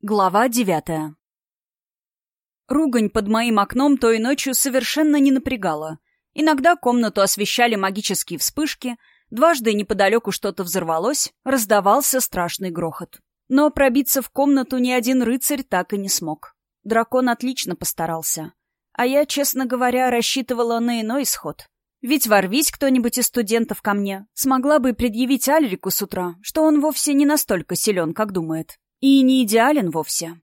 Глава девятая. Ругань под моим окном той ночью совершенно не напрягала. Иногда комнату освещали магические вспышки, дважды неподалеку что-то взорвалось, раздавался страшный грохот. Но пробиться в комнату ни один рыцарь так и не смог. Дракон отлично постарался. А я, честно говоря, рассчитывала на иной исход. Ведь ворвись кто-нибудь из студентов ко мне, смогла бы предъявить Альрику с утра, что он вовсе не настолько силен, как думает. И не идеален вовсе.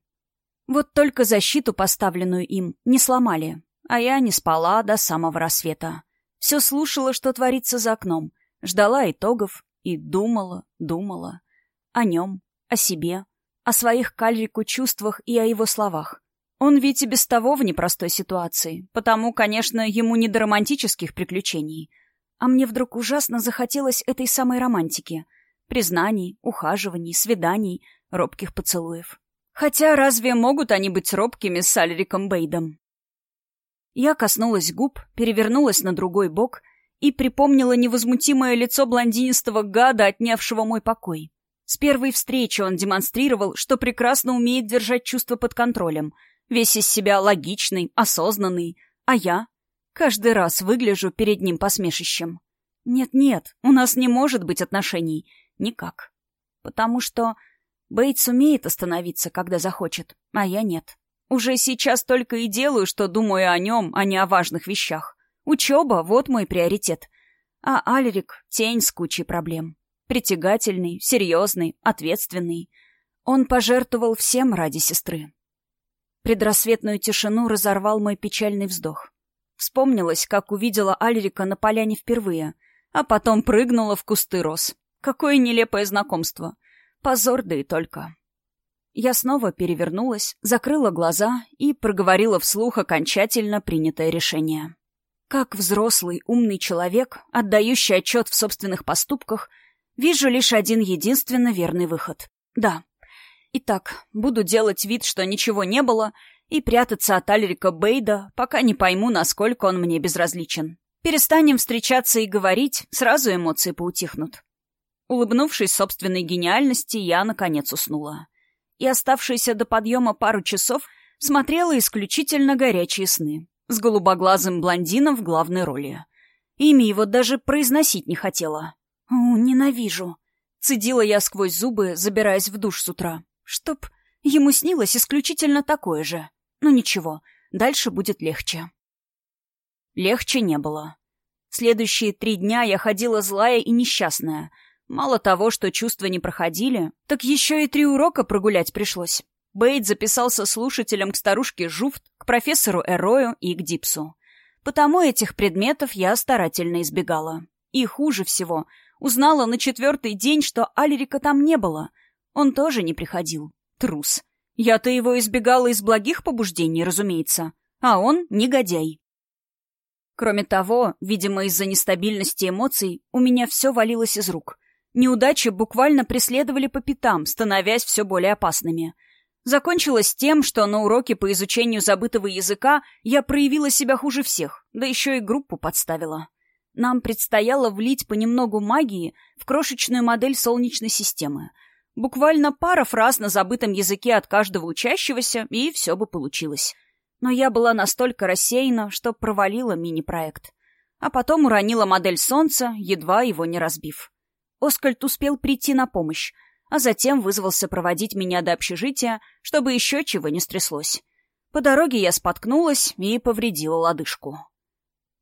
Вот только защиту, поставленную им, не сломали. А я не спала до самого рассвета. Все слушала, что творится за окном. Ждала итогов и думала, думала. О нем, о себе, о своих кальрику чувствах и о его словах. Он ведь и без того в непростой ситуации, потому, конечно, ему не до романтических приключений. А мне вдруг ужасно захотелось этой самой романтики. Признаний, ухаживаний, свиданий — робких поцелуев. Хотя разве могут они быть робкими с Альриком Бейдом? Я коснулась губ, перевернулась на другой бок и припомнила невозмутимое лицо блондинистого гада, отнявшего мой покой. С первой встречи он демонстрировал, что прекрасно умеет держать чувства под контролем, весь из себя логичный, осознанный, а я каждый раз выгляжу перед ним посмешищем. Нет-нет, у нас не может быть отношений. Никак. Потому что Бейтс умеет остановиться, когда захочет, а я нет. Уже сейчас только и делаю, что думаю о нем, а не о важных вещах. Учеба — вот мой приоритет. А Альрик — тень с кучей проблем. Притягательный, серьезный, ответственный. Он пожертвовал всем ради сестры. Предрассветную тишину разорвал мой печальный вздох. Вспомнилось, как увидела Альрика на поляне впервые, а потом прыгнула в кусты роз. Какое нелепое знакомство. Позор, да и только. Я снова перевернулась, закрыла глаза и проговорила вслух окончательно принятое решение. Как взрослый, умный человек, отдающий отчет в собственных поступках, вижу лишь один единственно верный выход. Да. Итак, буду делать вид, что ничего не было, и прятаться от Альрика Бейда, пока не пойму, насколько он мне безразличен. Перестанем встречаться и говорить, сразу эмоции поутихнут. Улыбнувшись собственной гениальности, я, наконец, уснула. И оставшиеся до подъема пару часов смотрела исключительно горячие сны. С голубоглазым блондином в главной роли. Имя его даже произносить не хотела. «О, ненавижу!» Цедила я сквозь зубы, забираясь в душ с утра. Чтоб ему снилось исключительно такое же. Ну, ничего, дальше будет легче. Легче не было. Следующие три дня я ходила злая и несчастная — Мало того, что чувства не проходили, так еще и три урока прогулять пришлось. Бейт записался слушателем к старушке Жуфт, к профессору Эрою и к Дипсу. Потому этих предметов я старательно избегала. И хуже всего, узнала на четвертый день, что Альрика там не было. Он тоже не приходил. Трус. Я-то его избегала из благих побуждений, разумеется. А он — негодяй. Кроме того, видимо, из-за нестабильности эмоций, у меня все валилось из рук — Неудачи буквально преследовали по пятам, становясь все более опасными. Закончилось тем, что на уроке по изучению забытого языка я проявила себя хуже всех, да еще и группу подставила. Нам предстояло влить понемногу магии в крошечную модель Солнечной системы. Буквально пара фраз на забытом языке от каждого учащегося, и все бы получилось. Но я была настолько рассеяна, что провалила мини-проект. А потом уронила модель Солнца, едва его не разбив. Оскальд успел прийти на помощь, а затем вызвался проводить меня до общежития, чтобы еще чего не стряслось. По дороге я споткнулась и повредила лодыжку.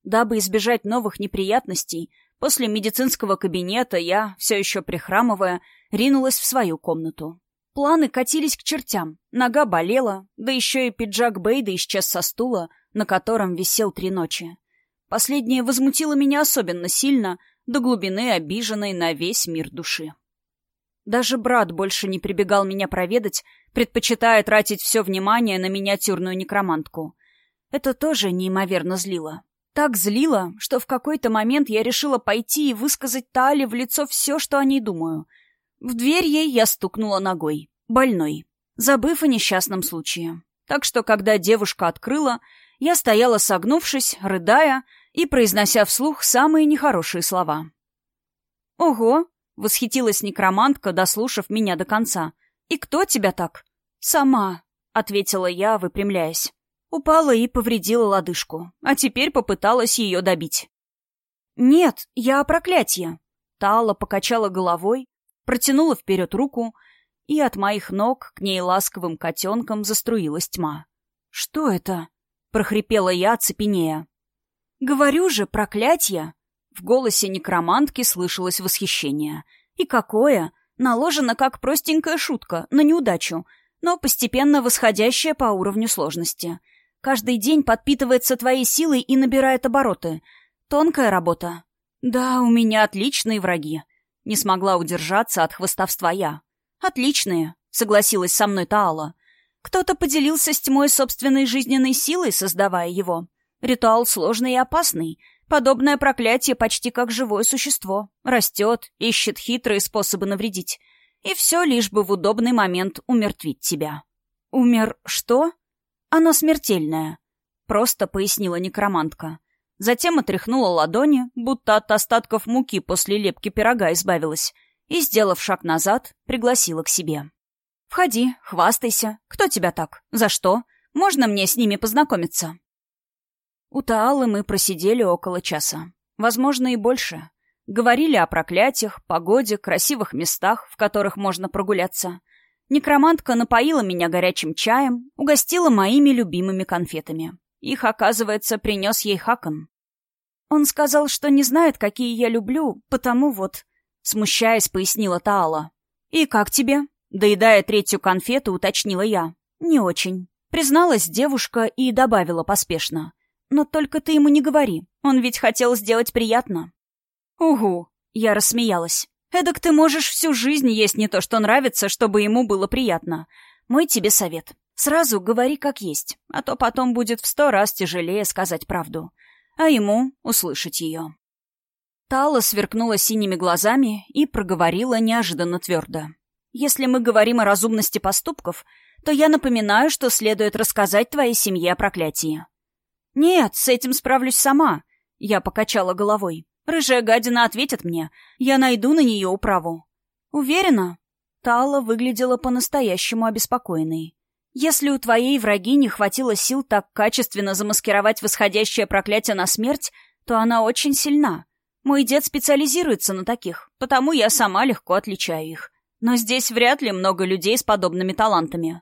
Дабы избежать новых неприятностей, после медицинского кабинета я, все еще прихрамывая, ринулась в свою комнату. Планы катились к чертям, нога болела, да еще и пиджак Бейда исчез со стула, на котором висел три ночи. Последнее возмутило меня особенно сильно — до глубины обиженной на весь мир души. Даже брат больше не прибегал меня проведать, предпочитая тратить все внимание на миниатюрную некромантку. Это тоже неимоверно злило. Так злило, что в какой-то момент я решила пойти и высказать Тали в лицо все, что о ней думаю. В дверь ей я стукнула ногой. Больной. Забыв о несчастном случае. Так что, когда девушка открыла, я стояла согнувшись, рыдая, и произнося вслух самые нехорошие слова. «Ого!» — восхитилась некромантка, дослушав меня до конца. «И кто тебя так?» «Сама», — ответила я, выпрямляясь. Упала и повредила лодыжку, а теперь попыталась ее добить. «Нет, я о проклятии». Тала покачала головой, протянула вперед руку, и от моих ног к ней ласковым котенком заструилась тьма. «Что это?» — прохрипела я, цепенея. «Говорю же, проклятие!» В голосе некромантки слышалось восхищение. «И какое! Наложено как простенькая шутка, на неудачу, но постепенно восходящая по уровню сложности. Каждый день подпитывается твоей силой и набирает обороты. Тонкая работа. Да, у меня отличные враги. Не смогла удержаться от хвостовства я. Отличные, согласилась со мной Таала. Кто-то поделился с тьмой собственной жизненной силой, создавая его. Ритуал сложный и опасный. Подобное проклятие почти как живое существо. Растет, ищет хитрые способы навредить. И все лишь бы в удобный момент умертвить тебя. «Умер что?» «Оно смертельное», — просто пояснила некромантка. Затем отряхнула ладони, будто от остатков муки после лепки пирога избавилась, и, сделав шаг назад, пригласила к себе. «Входи, хвастайся. Кто тебя так? За что? Можно мне с ними познакомиться?» У Таалы мы просидели около часа. Возможно, и больше. Говорили о проклятиях, погоде, красивых местах, в которых можно прогуляться. Некромантка напоила меня горячим чаем, угостила моими любимыми конфетами. Их, оказывается, принес ей Хакон. Он сказал, что не знает, какие я люблю, потому вот... Смущаясь, пояснила Таала. «И как тебе?» Доедая третью конфету, уточнила я. «Не очень». Призналась девушка и добавила поспешно. Но только ты ему не говори. Он ведь хотел сделать приятно. Угу. Я рассмеялась. Эдак ты можешь всю жизнь есть не то, что нравится, чтобы ему было приятно. Мой тебе совет. Сразу говори как есть, а то потом будет в сто раз тяжелее сказать правду. А ему услышать ее. Тала сверкнула синими глазами и проговорила неожиданно твердо. «Если мы говорим о разумности поступков, то я напоминаю, что следует рассказать твоей семье о проклятии. «Нет, с этим справлюсь сама», — я покачала головой. «Рыжая гадина ответит мне. Я найду на нее управу». «Уверена?» Тала выглядела по-настоящему обеспокоенной. «Если у твоей враги не хватило сил так качественно замаскировать восходящее проклятие на смерть, то она очень сильна. Мой дед специализируется на таких, потому я сама легко отличаю их. Но здесь вряд ли много людей с подобными талантами».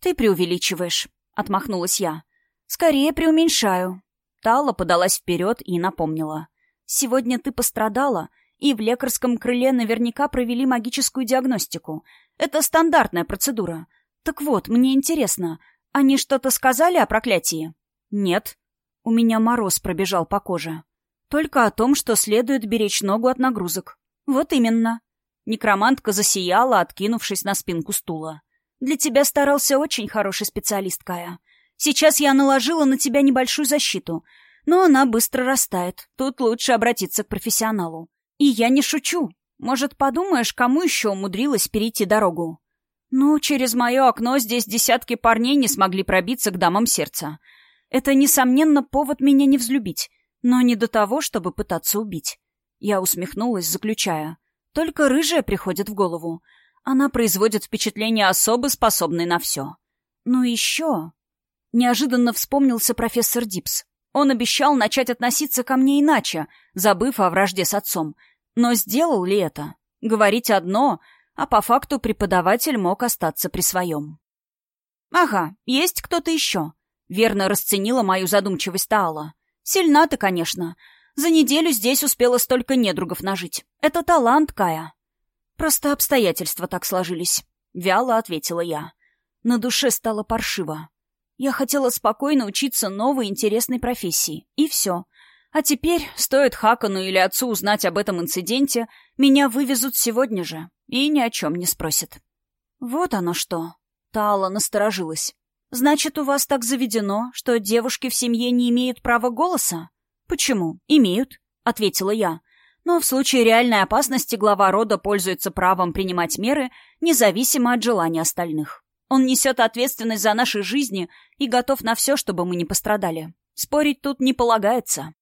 «Ты преувеличиваешь», — отмахнулась я. «Скорее преуменьшаю». Тала подалась вперед и напомнила. «Сегодня ты пострадала, и в лекарском крыле наверняка провели магическую диагностику. Это стандартная процедура. Так вот, мне интересно, они что-то сказали о проклятии?» «Нет». У меня мороз пробежал по коже. «Только о том, что следует беречь ногу от нагрузок». «Вот именно». Некромантка засияла, откинувшись на спинку стула. «Для тебя старался очень хороший специалист, Кая. Сейчас я наложила на тебя небольшую защиту, но она быстро растает. Тут лучше обратиться к профессионалу. И я не шучу. Может, подумаешь, кому еще умудрилась перейти дорогу? Ну, через мое окно здесь десятки парней не смогли пробиться к дамам сердца. Это, несомненно, повод меня не взлюбить, но не до того, чтобы пытаться убить. Я усмехнулась, заключая. Только рыжая приходит в голову. Она производит впечатление особо способной на все. Ну еще... Неожиданно вспомнился профессор Дипс. Он обещал начать относиться ко мне иначе, забыв о вражде с отцом. Но сделал ли это? Говорить одно, а по факту преподаватель мог остаться при своем. «Ага, есть кто-то еще», — верно расценила мою задумчивость Таала. «Сильна ты, конечно. За неделю здесь успела столько недругов нажить. Это талант, Кая». «Просто обстоятельства так сложились», — вяло ответила я. На душе стало паршиво. Я хотела спокойно учиться новой интересной профессии. И все. А теперь, стоит Хакану или отцу узнать об этом инциденте, меня вывезут сегодня же. И ни о чем не спросят. Вот оно что. Тала насторожилась. Значит, у вас так заведено, что девушки в семье не имеют права голоса? Почему? Имеют, ответила я. Но в случае реальной опасности глава рода пользуется правом принимать меры, независимо от желания остальных. Он несет ответственность за наши жизни и готов на все, чтобы мы не пострадали. Спорить тут не полагается.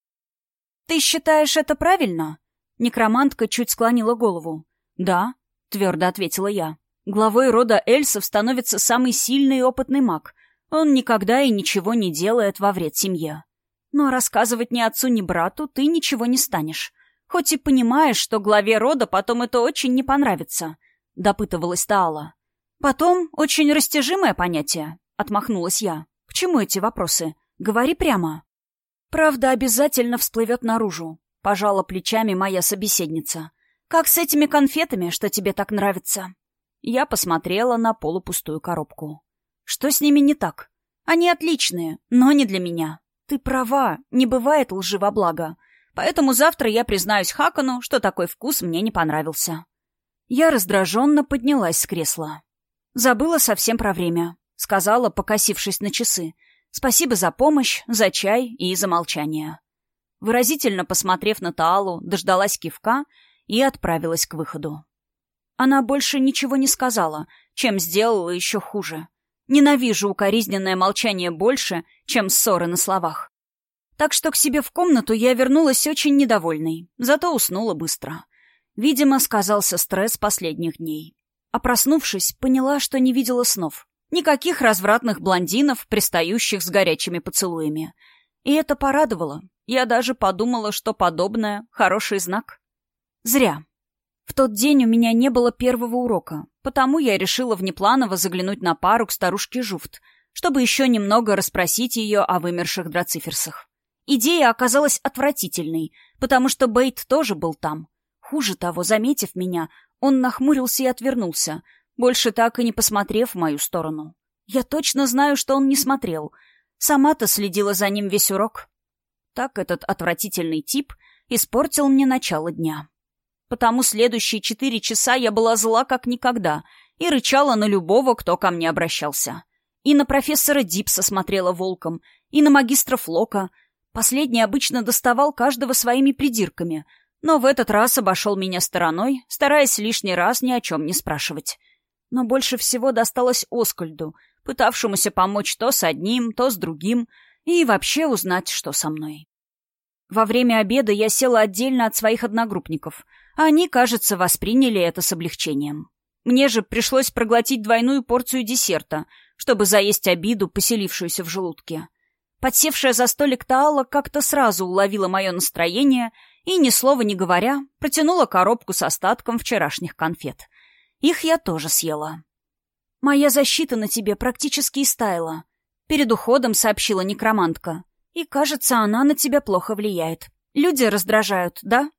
«Ты считаешь это правильно?» Некромантка чуть склонила голову. «Да», — твердо ответила я. Главой рода Эльсов становится самый сильный и опытный маг. Он никогда и ничего не делает во вред семье. Но рассказывать ни отцу, ни брату ты ничего не станешь. Хоть и понимаешь, что главе рода потом это очень не понравится, — допытывалась Таала. Потом очень растяжимое понятие, — отмахнулась я. К чему эти вопросы? Говори прямо. Правда обязательно всплывет наружу, — пожала плечами моя собеседница. Как с этими конфетами, что тебе так нравится? Я посмотрела на полупустую коробку. Что с ними не так? Они отличные, но не для меня. Ты права, не бывает лжи во благо. Поэтому завтра я признаюсь Хакану, что такой вкус мне не понравился. Я раздраженно поднялась с кресла. Забыла совсем про время. Сказала, покосившись на часы. Спасибо за помощь, за чай и за молчание. Выразительно посмотрев на Таалу, дождалась кивка и отправилась к выходу. Она больше ничего не сказала, чем сделала еще хуже. Ненавижу укоризненное молчание больше, чем ссоры на словах. Так что к себе в комнату я вернулась очень недовольной, зато уснула быстро. Видимо, сказался стресс последних дней. А проснувшись, поняла, что не видела снов. Никаких развратных блондинов, пристающих с горячими поцелуями. И это порадовало. Я даже подумала, что подобное — хороший знак. Зря. В тот день у меня не было первого урока, потому я решила внепланово заглянуть на пару к старушке Жуфт, чтобы еще немного расспросить ее о вымерших драциферсах. Идея оказалась отвратительной, потому что Бейт тоже был там. Хуже того, заметив меня, он нахмурился и отвернулся, больше так и не посмотрев в мою сторону. Я точно знаю, что он не смотрел. Сама-то следила за ним весь урок. Так этот отвратительный тип испортил мне начало дня потому следующие четыре часа я была зла как никогда и рычала на любого, кто ко мне обращался. И на профессора Дипса смотрела волком, и на магистра Флока. Последний обычно доставал каждого своими придирками, но в этот раз обошел меня стороной, стараясь лишний раз ни о чем не спрашивать. Но больше всего досталось Оскальду, пытавшемуся помочь то с одним, то с другим, и вообще узнать, что со мной. Во время обеда я села отдельно от своих одногруппников — они, кажется, восприняли это с облегчением. Мне же пришлось проглотить двойную порцию десерта, чтобы заесть обиду, поселившуюся в желудке. Подсевшая за столик Таала как-то сразу уловила мое настроение и, ни слова не говоря, протянула коробку с остатком вчерашних конфет. Их я тоже съела. «Моя защита на тебе практически истаяла», — перед уходом сообщила некромантка. «И, кажется, она на тебя плохо влияет. Люди раздражают, да?»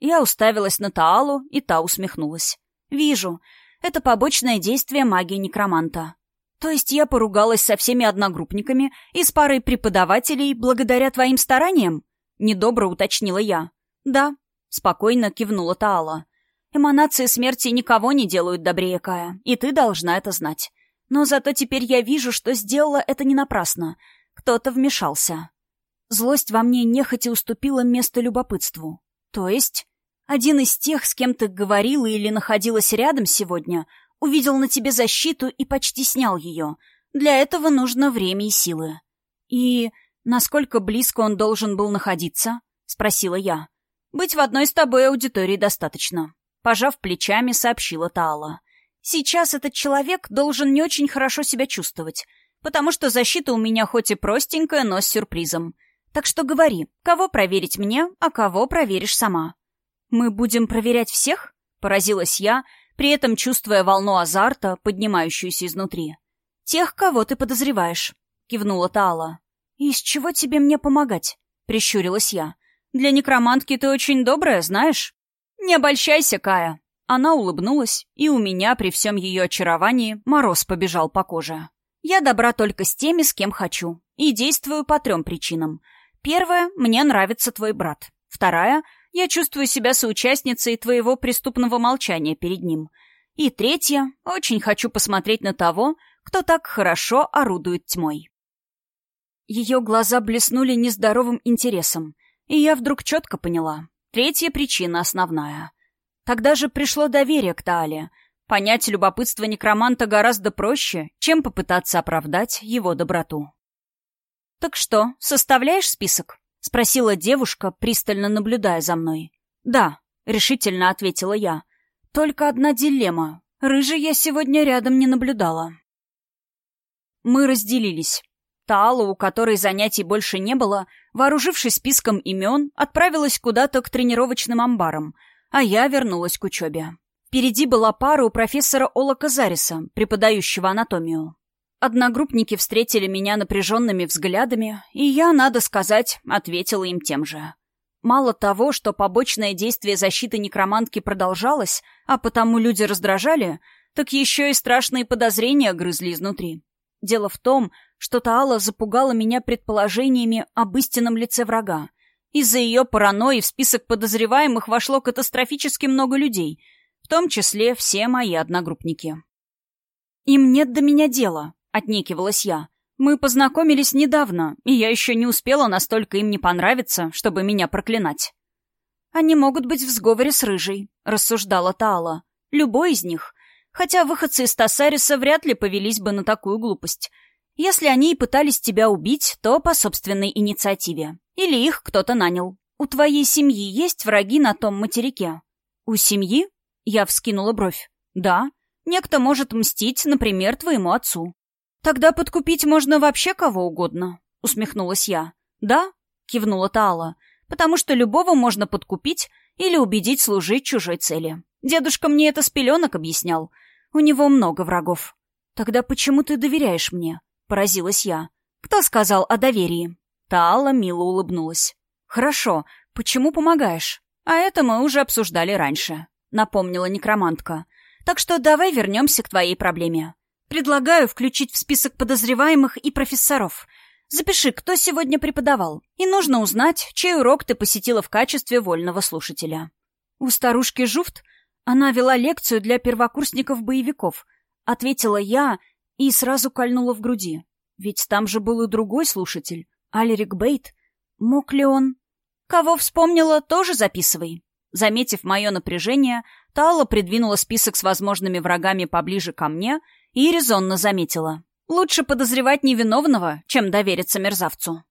Я уставилась на Таалу, и та усмехнулась. «Вижу. Это побочное действие магии некроманта. То есть я поругалась со всеми одногруппниками и с парой преподавателей благодаря твоим стараниям?» Недобро уточнила я. «Да», — спокойно кивнула Таала. «Эманации смерти никого не делают добрее Кая, и ты должна это знать. Но зато теперь я вижу, что сделала это не напрасно. Кто-то вмешался. Злость во мне нехотя уступила место любопытству. То есть...» Один из тех, с кем ты говорила или находилась рядом сегодня, увидел на тебе защиту и почти снял ее. Для этого нужно время и силы. И насколько близко он должен был находиться? Спросила я. Быть в одной с тобой аудитории достаточно. Пожав плечами, сообщила Таала. Сейчас этот человек должен не очень хорошо себя чувствовать, потому что защита у меня хоть и простенькая, но с сюрпризом. Так что говори, кого проверить мне, а кого проверишь сама. «Мы будем проверять всех?» — поразилась я, при этом чувствуя волну азарта, поднимающуюся изнутри. «Тех, кого ты подозреваешь», — кивнула Таала. «И с чего тебе мне помогать?» — прищурилась я. «Для некромантки ты очень добрая, знаешь?» «Не обольщайся, Кая!» Она улыбнулась, и у меня при всем ее очаровании мороз побежал по коже. «Я добра только с теми, с кем хочу, и действую по трем причинам. Первая — мне нравится твой брат. Вторая — я чувствую себя соучастницей твоего преступного молчания перед ним. И третье, очень хочу посмотреть на того, кто так хорошо орудует тьмой. Ее глаза блеснули нездоровым интересом, и я вдруг четко поняла. Третья причина основная. Тогда же пришло доверие к Таале. Понять любопытство некроманта гораздо проще, чем попытаться оправдать его доброту. «Так что, составляешь список?» — спросила девушка, пристально наблюдая за мной. «Да», — решительно ответила я. «Только одна дилемма. Рыжий я сегодня рядом не наблюдала. Мы разделились. Таала, у которой занятий больше не было, вооружившись списком имен, отправилась куда-то к тренировочным амбарам, а я вернулась к учебе. Впереди была пара у профессора Ола Казариса, преподающего анатомию. Одногруппники встретили меня напряженными взглядами, и я, надо сказать, ответила им тем же. Мало того, что побочное действие защиты некромантки продолжалось, а потому люди раздражали, так еще и страшные подозрения грызли изнутри. Дело в том, что Таала запугала меня предположениями об истинном лице врага. Из-за ее паранойи в список подозреваемых вошло катастрофически много людей, в том числе все мои одногруппники. Им нет до меня дела, — отнекивалась я. «Мы познакомились недавно, и я еще не успела настолько им не понравиться, чтобы меня проклинать». «Они могут быть в сговоре с Рыжей», — рассуждала Таала. «Любой из них. Хотя выходцы из Тассариса вряд ли повелись бы на такую глупость. Если они и пытались тебя убить, то по собственной инициативе. Или их кто-то нанял. У твоей семьи есть враги на том материке?» «У семьи?» — я вскинула бровь. «Да. Некто может мстить, например, твоему отцу. «Тогда подкупить можно вообще кого угодно», — усмехнулась я. «Да?» — кивнула Таала. «Потому что любого можно подкупить или убедить служить чужой цели. Дедушка мне это с пеленок объяснял. У него много врагов». «Тогда почему ты доверяешь мне?» — поразилась я. «Кто сказал о доверии?» Таала мило улыбнулась. «Хорошо. Почему помогаешь?» «А это мы уже обсуждали раньше», — напомнила некромантка. «Так что давай вернемся к твоей проблеме. Предлагаю включить в список подозреваемых и профессоров. Запиши, кто сегодня преподавал. И нужно узнать, чей урок ты посетила в качестве вольного слушателя. У старушки Жуфт она вела лекцию для первокурсников-боевиков. Ответила я и сразу кольнула в груди. Ведь там же был и другой слушатель, Алерик Бейт. Мог ли он... Кого вспомнила, тоже записывай. Заметив мое напряжение, Тала придвинула список с возможными врагами поближе ко мне — и резонно заметила. «Лучше подозревать невиновного, чем довериться мерзавцу».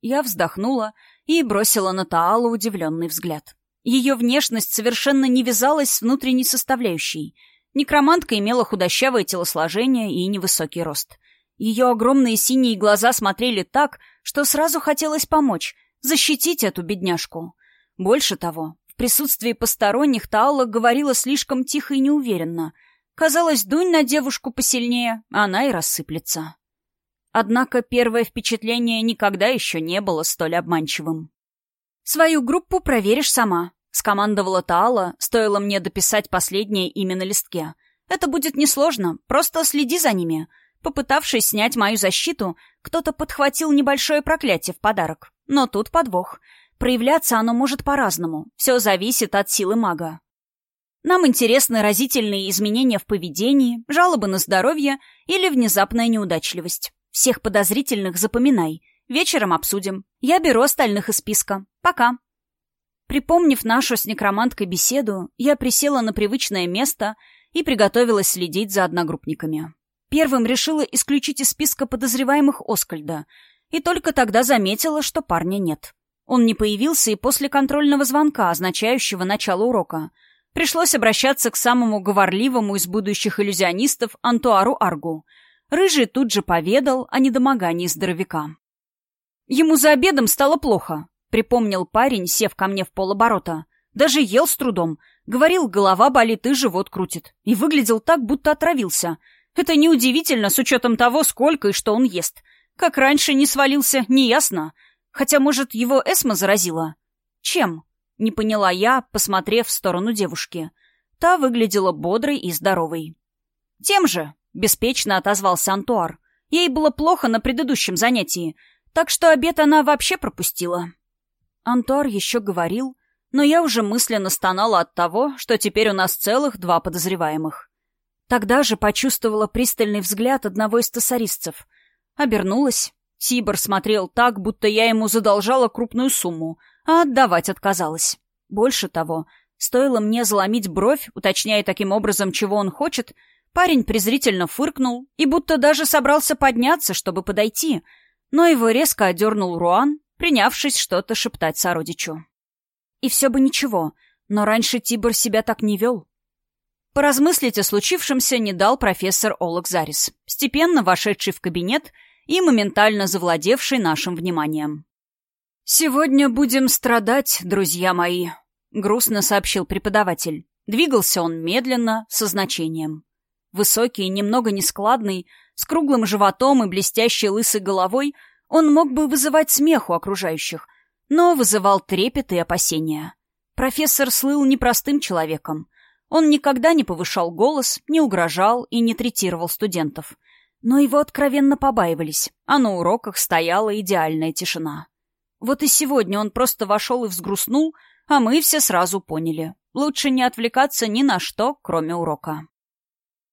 Я вздохнула и бросила на Таалу удивленный взгляд. Ее внешность совершенно не вязалась с внутренней составляющей. Некромантка имела худощавое телосложение и невысокий рост. Ее огромные синие глаза смотрели так, что сразу хотелось помочь, защитить эту бедняжку. Больше того, в присутствии посторонних Таала говорила слишком тихо и неуверенно — Казалось, дунь на девушку посильнее, она и рассыплется. Однако первое впечатление никогда еще не было столь обманчивым. «Свою группу проверишь сама», — скомандовала Таала, стоило мне дописать последнее имя на листке. «Это будет несложно, просто следи за ними». Попытавшись снять мою защиту, кто-то подхватил небольшое проклятие в подарок. Но тут подвох. Проявляться оно может по-разному. Все зависит от силы мага. Нам интересны разительные изменения в поведении, жалобы на здоровье или внезапная неудачливость. Всех подозрительных запоминай. Вечером обсудим. Я беру остальных из списка. Пока. Припомнив нашу с некроманткой беседу, я присела на привычное место и приготовилась следить за одногруппниками. Первым решила исключить из списка подозреваемых Оскальда, и только тогда заметила, что парня нет. Он не появился и после контрольного звонка, означающего начало урока — Пришлось обращаться к самому говорливому из будущих иллюзионистов Антуару Аргу. Рыжий тут же поведал о недомогании здоровяка. «Ему за обедом стало плохо», — припомнил парень, сев ко мне в полоборота. «Даже ел с трудом. Говорил, голова болит и живот крутит. И выглядел так, будто отравился. Это неудивительно с учетом того, сколько и что он ест. Как раньше не свалился, неясно. Хотя, может, его эсма заразила? Чем?» Не поняла я, посмотрев в сторону девушки. Та выглядела бодрой и здоровой. «Тем же», — беспечно отозвался Антуар. «Ей было плохо на предыдущем занятии, так что обед она вообще пропустила». Антуар еще говорил, но я уже мысленно стонала от того, что теперь у нас целых два подозреваемых. Тогда же почувствовала пристальный взгляд одного из тасаристцев. Обернулась. Тибор смотрел так, будто я ему задолжала крупную сумму — а отдавать отказалась. Больше того, стоило мне заломить бровь, уточняя таким образом, чего он хочет, парень презрительно фыркнул и будто даже собрался подняться, чтобы подойти, но его резко одернул Руан, принявшись что-то шептать сородичу. И все бы ничего, но раньше Тибор себя так не вел. Поразмыслить о случившемся не дал профессор Олог Зарис, степенно вошедший в кабинет и моментально завладевший нашим вниманием. «Сегодня будем страдать, друзья мои», — грустно сообщил преподаватель. Двигался он медленно, со значением. Высокий, немного нескладный, с круглым животом и блестящей лысой головой, он мог бы вызывать смех у окружающих, но вызывал трепет и опасения. Профессор слыл непростым человеком — он никогда не повышал голос, не угрожал и не третировал студентов. Но его откровенно побаивались, а на уроках стояла идеальная тишина. Вот и сегодня он просто вошел и взгрустнул, а мы все сразу поняли. Лучше не отвлекаться ни на что, кроме урока.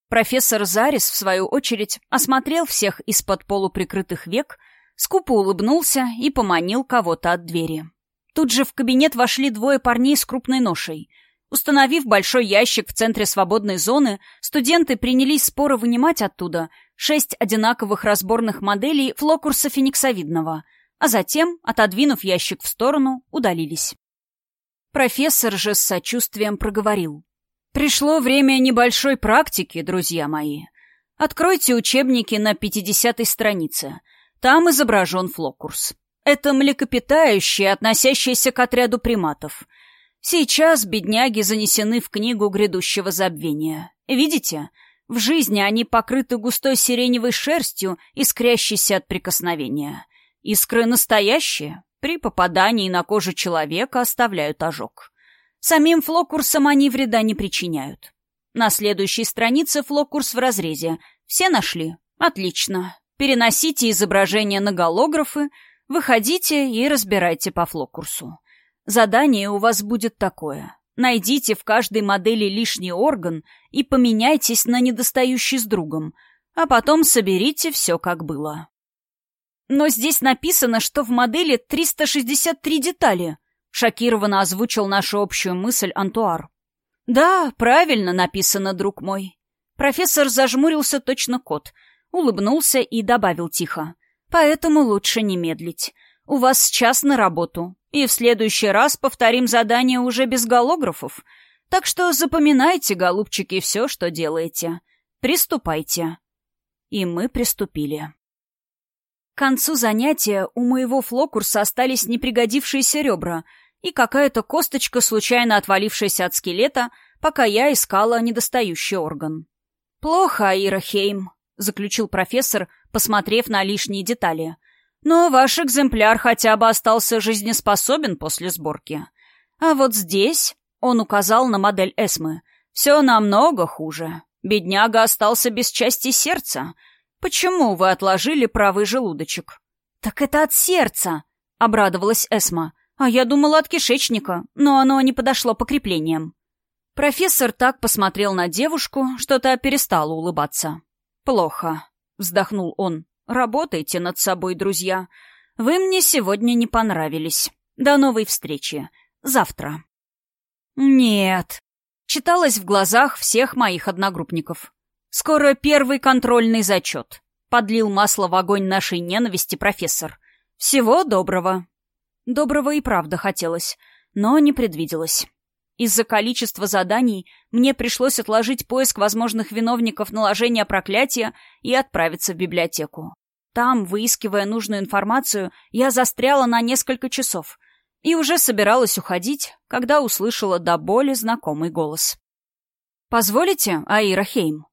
Профессор Зарис, в свою очередь, осмотрел всех из-под полуприкрытых век, скупо улыбнулся и поманил кого-то от двери. Тут же в кабинет вошли двое парней с крупной ношей — Установив большой ящик в центре свободной зоны, студенты принялись споро вынимать оттуда шесть одинаковых разборных моделей флокурса фениксовидного, а затем, отодвинув ящик в сторону, удалились. Профессор же с сочувствием проговорил. «Пришло время небольшой практики, друзья мои. Откройте учебники на 50-й странице. Там изображен флокурс. Это млекопитающие, относящиеся к отряду приматов — Сейчас бедняги занесены в книгу грядущего забвения. Видите? В жизни они покрыты густой сиреневой шерстью, искрящейся от прикосновения. Искры настоящие, при попадании на кожу человека оставляют ожог. Самим флокурсам они вреда не причиняют. На следующей странице флокурс в разрезе. Все нашли? Отлично. Переносите изображение на голографы, выходите и разбирайте по флокурсу. Задание у вас будет такое. Найдите в каждой модели лишний орган и поменяйтесь на недостающий с другом, а потом соберите все, как было. Но здесь написано, что в модели 363 детали, шокированно озвучил нашу общую мысль Антуар. Да, правильно написано, друг мой. Профессор зажмурился точно кот, улыбнулся и добавил тихо. Поэтому лучше не медлить. У вас час на работу, и в следующий раз повторим задание уже без голографов. Так что запоминайте, голубчики, все, что делаете. Приступайте. И мы приступили. К концу занятия у моего флокурса остались непригодившиеся ребра и какая-то косточка, случайно отвалившаяся от скелета, пока я искала недостающий орган. «Плохо, Аира Хейм», — заключил профессор, посмотрев на лишние детали. Но ваш экземпляр хотя бы остался жизнеспособен после сборки. А вот здесь, он указал на модель Эсмы, все намного хуже. Бедняга остался без части сердца. Почему вы отложили правый желудочек? Так это от сердца, обрадовалась Эсма. А я думала от кишечника, но оно не подошло по креплениям. Профессор так посмотрел на девушку, что та перестала улыбаться. «Плохо», — вздохнул он. Работайте над собой, друзья. Вы мне сегодня не понравились. До новой встречи. Завтра. Нет. Читалось в глазах всех моих одногруппников. Скоро первый контрольный зачет. Подлил масло в огонь нашей ненависти профессор. Всего доброго. Доброго и правда хотелось, но не предвиделось. Из-за количества заданий мне пришлось отложить поиск возможных виновников наложения проклятия и отправиться в библиотеку. Там, выискивая нужную информацию, я застряла на несколько часов и уже собиралась уходить, когда услышала до боли знакомый голос. «Позволите, Аира Хейм?»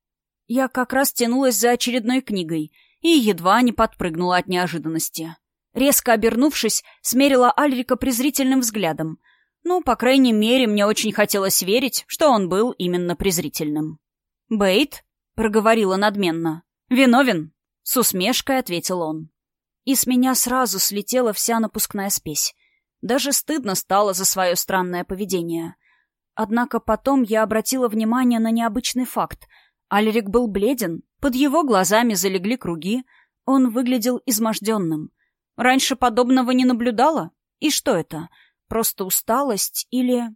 Я как раз тянулась за очередной книгой и едва не подпрыгнула от неожиданности. Резко обернувшись, смерила Альрика презрительным взглядом — ну, по крайней мере, мне очень хотелось верить, что он был именно презрительным. «Бейт?» — проговорила надменно. «Виновен?» — с усмешкой ответил он. И с меня сразу слетела вся напускная спесь. Даже стыдно стало за свое странное поведение. Однако потом я обратила внимание на необычный факт. Альрик был бледен, под его глазами залегли круги, он выглядел изможденным. Раньше подобного не наблюдала? И что это? — Просто усталость или...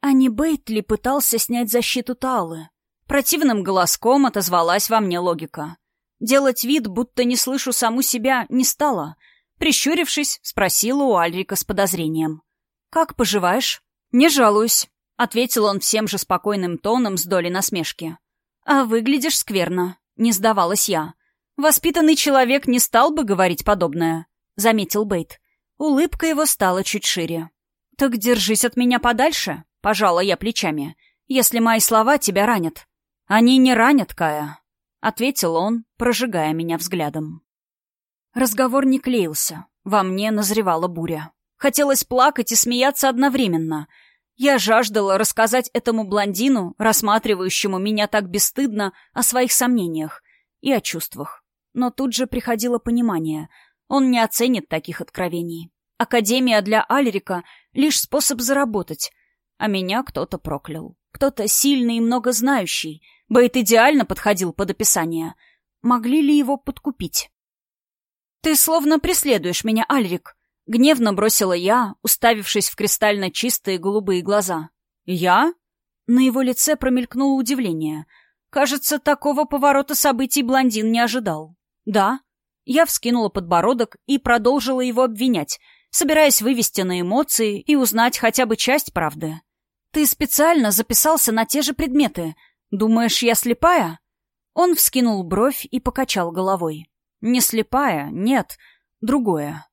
А не Бейтли пытался снять защиту Талы? Противным голоском отозвалась во мне логика. Делать вид, будто не слышу саму себя, не стала. Прищурившись, спросила у Альрика с подозрением. «Как поживаешь?» «Не жалуюсь», — Ответил он всем же спокойным тоном с долей насмешки. «А выглядишь скверно», — не сдавалась я. «Воспитанный человек не стал бы говорить подобное», — заметил Бейт. Улыбка его стала чуть шире. «Так держись от меня подальше», — пожала я плечами, «если мои слова тебя ранят». «Они не ранят, Кая», — ответил он, прожигая меня взглядом. Разговор не клеился. Во мне назревала буря. Хотелось плакать и смеяться одновременно — я жаждала рассказать этому блондину, рассматривающему меня так бесстыдно, о своих сомнениях и о чувствах. Но тут же приходило понимание. Он не оценит таких откровений. Академия для Альрика — лишь способ заработать. А меня кто-то проклял. Кто-то сильный и многознающий. Бейт идеально подходил под описание. Могли ли его подкупить? «Ты словно преследуешь меня, Альрик», Гневно бросила я, уставившись в кристально чистые голубые глаза. «Я?» На его лице промелькнуло удивление. Кажется, такого поворота событий блондин не ожидал. «Да». Я вскинула подбородок и продолжила его обвинять, собираясь вывести на эмоции и узнать хотя бы часть правды. «Ты специально записался на те же предметы. Думаешь, я слепая?» Он вскинул бровь и покачал головой. «Не слепая, нет, другое».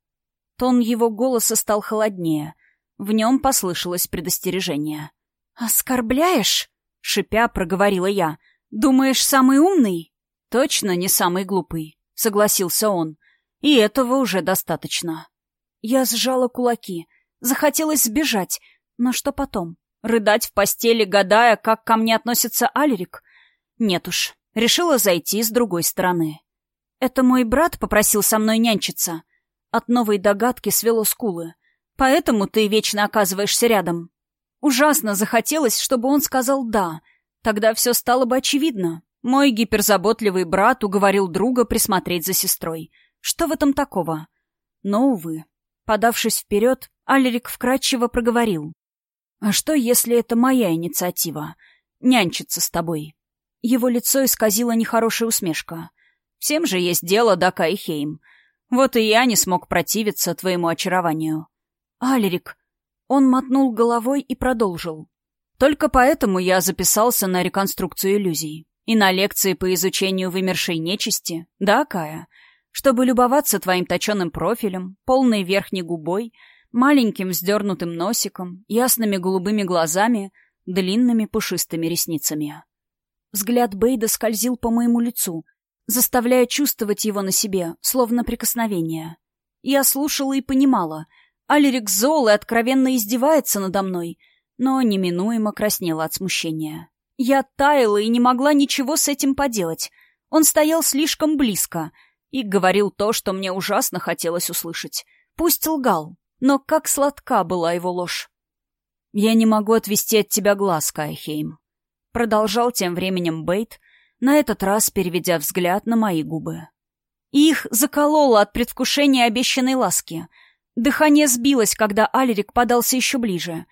Тон его голоса стал холоднее. В нем послышалось предостережение. «Оскорбляешь?» — шипя проговорила я. «Думаешь, самый умный?» «Точно не самый глупый», — согласился он. «И этого уже достаточно». Я сжала кулаки. Захотелось сбежать. Но что потом? Рыдать в постели, гадая, как ко мне относится Альрик? Нет уж. Решила зайти с другой стороны. «Это мой брат попросил со мной нянчиться?» От новой догадки свело скулы. «Поэтому ты вечно оказываешься рядом». Ужасно захотелось, чтобы он сказал «да». Тогда все стало бы очевидно. Мой гиперзаботливый брат уговорил друга присмотреть за сестрой. Что в этом такого? Но, увы. Подавшись вперед, Алерик вкратчиво проговорил. «А что, если это моя инициатива? Нянчиться с тобой?» Его лицо исказило нехорошая усмешка. «Всем же есть дело до Кайхейм. Вот и я не смог противиться твоему очарованию. Алерик. Он мотнул головой и продолжил. Только поэтому я записался на реконструкцию иллюзий. И на лекции по изучению вымершей нечисти. Да, Кая? Чтобы любоваться твоим точеным профилем, полной верхней губой, маленьким вздернутым носиком, ясными голубыми глазами, длинными пушистыми ресницами. Взгляд Бейда скользил по моему лицу, заставляя чувствовать его на себе, словно прикосновение. Я слушала и понимала. Алерик зол и откровенно издевается надо мной, но неминуемо краснела от смущения. Я таяла и не могла ничего с этим поделать. Он стоял слишком близко и говорил то, что мне ужасно хотелось услышать. Пусть лгал, но как сладка была его ложь. «Я не могу отвести от тебя глаз, Кайхейм», — продолжал тем временем Бейт, на этот раз переведя взгляд на мои губы. их закололо от предвкушения обещанной ласки. Дыхание сбилось, когда Алерик подался еще ближе.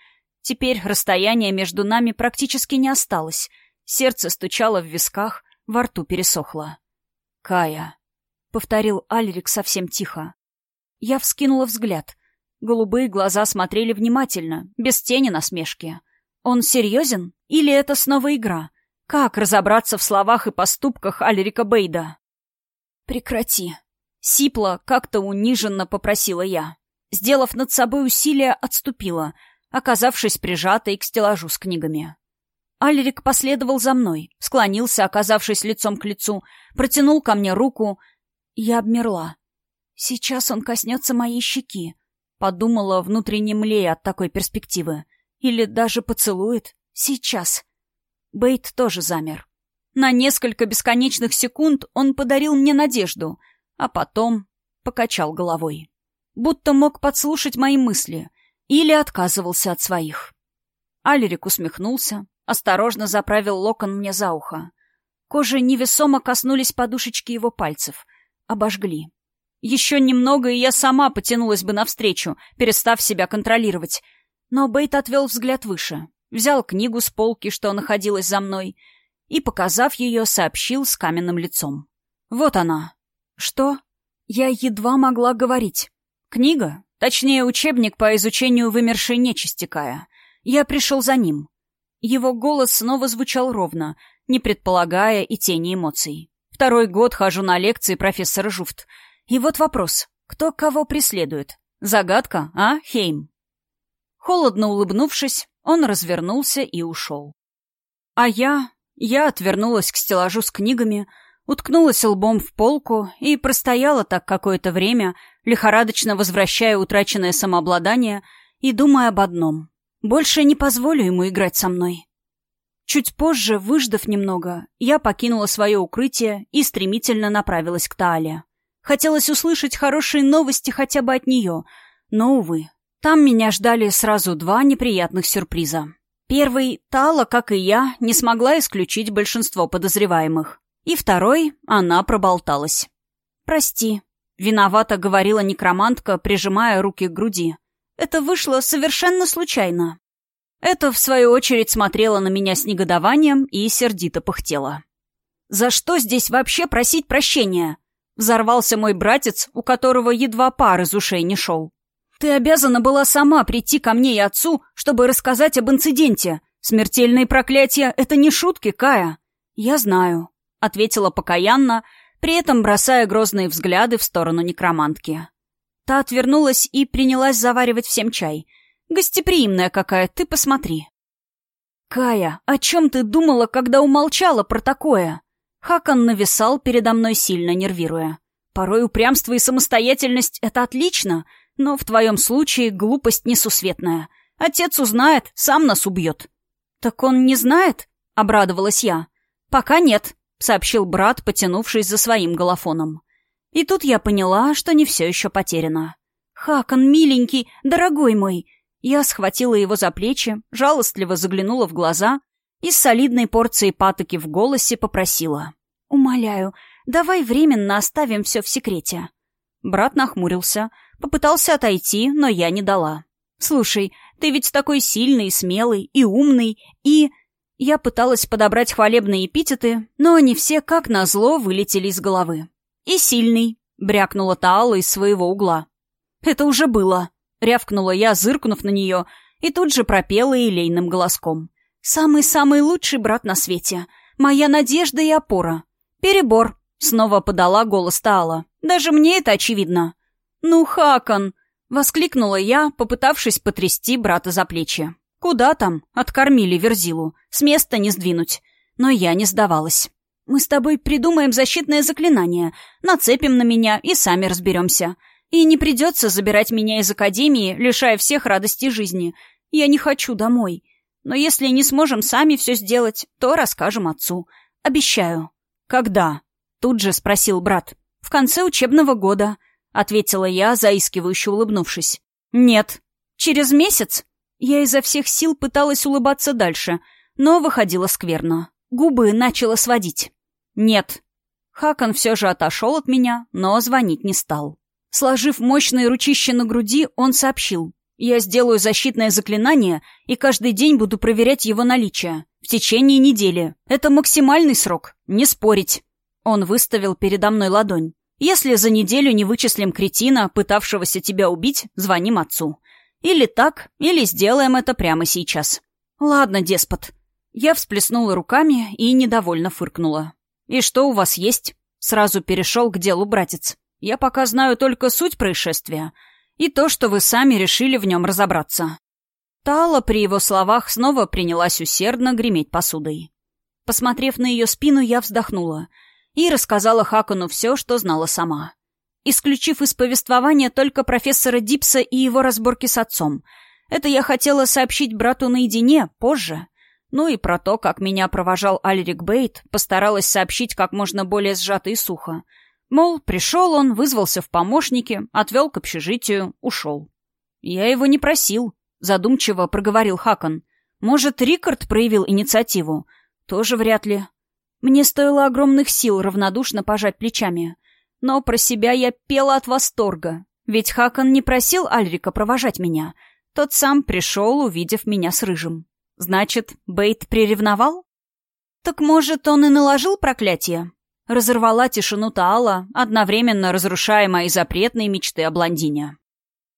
Теперь расстояние между нами практически не осталось. Сердце стучало в висках, во рту пересохло. «Кая», — повторил Алерик совсем тихо. Я вскинула взгляд. Голубые глаза смотрели внимательно, без тени насмешки. «Он серьезен? Или это снова игра?» Как разобраться в словах и поступках Альрика Бейда? «Прекрати». Сипла как-то униженно попросила я. Сделав над собой усилие, отступила, оказавшись прижатой к стеллажу с книгами. Альрик последовал за мной, склонился, оказавшись лицом к лицу, протянул ко мне руку. Я обмерла. Сейчас он коснется моей щеки. Подумала, внутренне млея от такой перспективы. Или даже поцелует. Сейчас. Бейт тоже замер. На несколько бесконечных секунд он подарил мне надежду, а потом покачал головой. Будто мог подслушать мои мысли или отказывался от своих. Алерик усмехнулся, осторожно заправил локон мне за ухо. Кожи невесомо коснулись подушечки его пальцев, обожгли. Еще немного, и я сама потянулась бы навстречу, перестав себя контролировать. Но Бейт отвел взгляд выше, взял книгу с полки, что находилась за мной, и, показав ее, сообщил с каменным лицом. «Вот она». «Что?» Я едва могла говорить. «Книга? Точнее, учебник по изучению вымершей нечисти Кая. Я пришел за ним». Его голос снова звучал ровно, не предполагая и тени эмоций. Второй год хожу на лекции профессора Жуфт. И вот вопрос. Кто кого преследует? Загадка, а, Хейм? Холодно улыбнувшись, он развернулся и ушел. А я... Я отвернулась к стеллажу с книгами, уткнулась лбом в полку и простояла так какое-то время, лихорадочно возвращая утраченное самообладание и думая об одном. Больше не позволю ему играть со мной. Чуть позже, выждав немного, я покинула свое укрытие и стремительно направилась к Таале. Хотелось услышать хорошие новости хотя бы от нее, но, увы, там меня ждали сразу два неприятных сюрприза. Первый, Тала, как и я, не смогла исключить большинство подозреваемых. И второй, она проболталась. «Прости», — виновато говорила некромантка, прижимая руки к груди. «Это вышло совершенно случайно». Это, в свою очередь, смотрела на меня с негодованием и сердито пыхтела. «За что здесь вообще просить прощения?» Взорвался мой братец, у которого едва пар из ушей не шел. «Ты обязана была сама прийти ко мне и отцу, чтобы рассказать об инциденте. Смертельные проклятия — это не шутки, Кая». «Я знаю», — ответила покаянно, при этом бросая грозные взгляды в сторону некромантки. Та отвернулась и принялась заваривать всем чай — Гостеприимная какая, ты посмотри. Кая, о чем ты думала, когда умолчала про такое? Хакан нависал передо мной, сильно нервируя. Порой упрямство и самостоятельность — это отлично, но в твоем случае глупость несусветная. Отец узнает, сам нас убьет. Так он не знает? — обрадовалась я. Пока нет, — сообщил брат, потянувшись за своим голофоном. И тут я поняла, что не все еще потеряно. «Хакан, миленький, дорогой мой, я схватила его за плечи, жалостливо заглянула в глаза и с солидной порцией патоки в голосе попросила. «Умоляю, давай временно оставим все в секрете». Брат нахмурился, попытался отойти, но я не дала. «Слушай, ты ведь такой сильный, смелый и умный, и...» Я пыталась подобрать хвалебные эпитеты, но они все, как назло, вылетели из головы. «И сильный», — брякнула Таала из своего угла. «Это уже было», Рявкнула я, зыркнув на нее, и тут же пропела елейным голоском. «Самый-самый лучший брат на свете. Моя надежда и опора. Перебор!» — снова подала голос Таала. «Даже мне это очевидно». «Ну, Хакан!» — воскликнула я, попытавшись потрясти брата за плечи. «Куда там?» — откормили Верзилу. «С места не сдвинуть». Но я не сдавалась. «Мы с тобой придумаем защитное заклинание, нацепим на меня и сами разберемся. И не придется забирать меня из академии, лишая всех радости жизни. Я не хочу домой. Но если не сможем сами все сделать, то расскажем отцу. Обещаю. Когда? Тут же спросил брат. В конце учебного года, ответила я, заискивающе улыбнувшись. Нет. Через месяц? Я изо всех сил пыталась улыбаться дальше, но выходила скверно. Губы начала сводить. Нет. Хакон все же отошел от меня, но звонить не стал. Сложив мощные ручища на груди, он сообщил. «Я сделаю защитное заклинание и каждый день буду проверять его наличие. В течение недели. Это максимальный срок. Не спорить». Он выставил передо мной ладонь. «Если за неделю не вычислим кретина, пытавшегося тебя убить, звоним отцу. Или так, или сделаем это прямо сейчас». «Ладно, деспот». Я всплеснула руками и недовольно фыркнула. «И что у вас есть?» Сразу перешел к делу братец. Я пока знаю только суть происшествия и то, что вы сами решили в нем разобраться». Тала при его словах снова принялась усердно греметь посудой. Посмотрев на ее спину, я вздохнула и рассказала Хакону все, что знала сама. Исключив из повествования только профессора Дипса и его разборки с отцом. Это я хотела сообщить брату наедине, позже. Ну и про то, как меня провожал Альрик Бейт, постаралась сообщить как можно более сжато и сухо. Мол, пришел он, вызвался в помощники, отвел к общежитию, ушел. «Я его не просил», — задумчиво проговорил Хакон. «Может, Рикард проявил инициативу? Тоже вряд ли». Мне стоило огромных сил равнодушно пожать плечами. Но про себя я пела от восторга. Ведь Хакон не просил Альрика провожать меня. Тот сам пришел, увидев меня с Рыжим. Значит, Бейт приревновал? Так может, он и наложил проклятие? Разорвала тишину Таала, одновременно разрушая мои запретные мечты о блондине.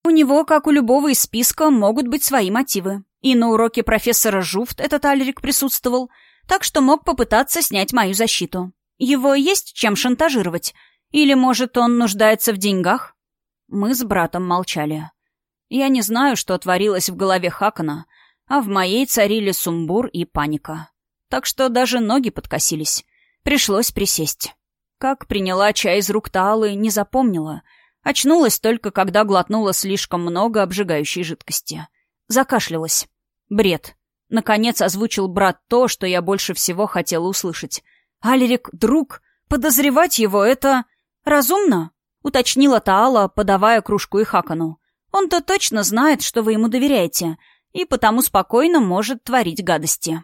У него, как у любого из списка, могут быть свои мотивы. И на уроке профессора Жуфт этот Альрик присутствовал, так что мог попытаться снять мою защиту. Его есть чем шантажировать? Или, может, он нуждается в деньгах? Мы с братом молчали. Я не знаю, что творилось в голове Хакана, а в моей царили сумбур и паника. Так что даже ноги подкосились. Пришлось присесть. Как приняла чай из рук Таалы, не запомнила. Очнулась только, когда глотнула слишком много обжигающей жидкости. Закашлялась. Бред. Наконец озвучил брат то, что я больше всего хотела услышать. «Алерик — друг. Подозревать его — это... разумно?» — уточнила Таала, подавая кружку и Хакану. «Он-то точно знает, что вы ему доверяете, и потому спокойно может творить гадости».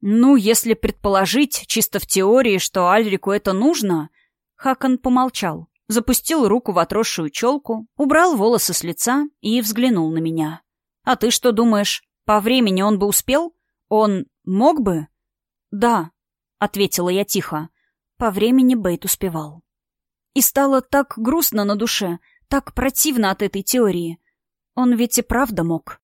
«Ну, если предположить, чисто в теории, что Альрику это нужно...» Хакан помолчал, запустил руку в отросшую челку, убрал волосы с лица и взглянул на меня. «А ты что думаешь, по времени он бы успел? Он мог бы?» «Да», — ответила я тихо. По времени Бейт успевал. И стало так грустно на душе, так противно от этой теории. Он ведь и правда мог.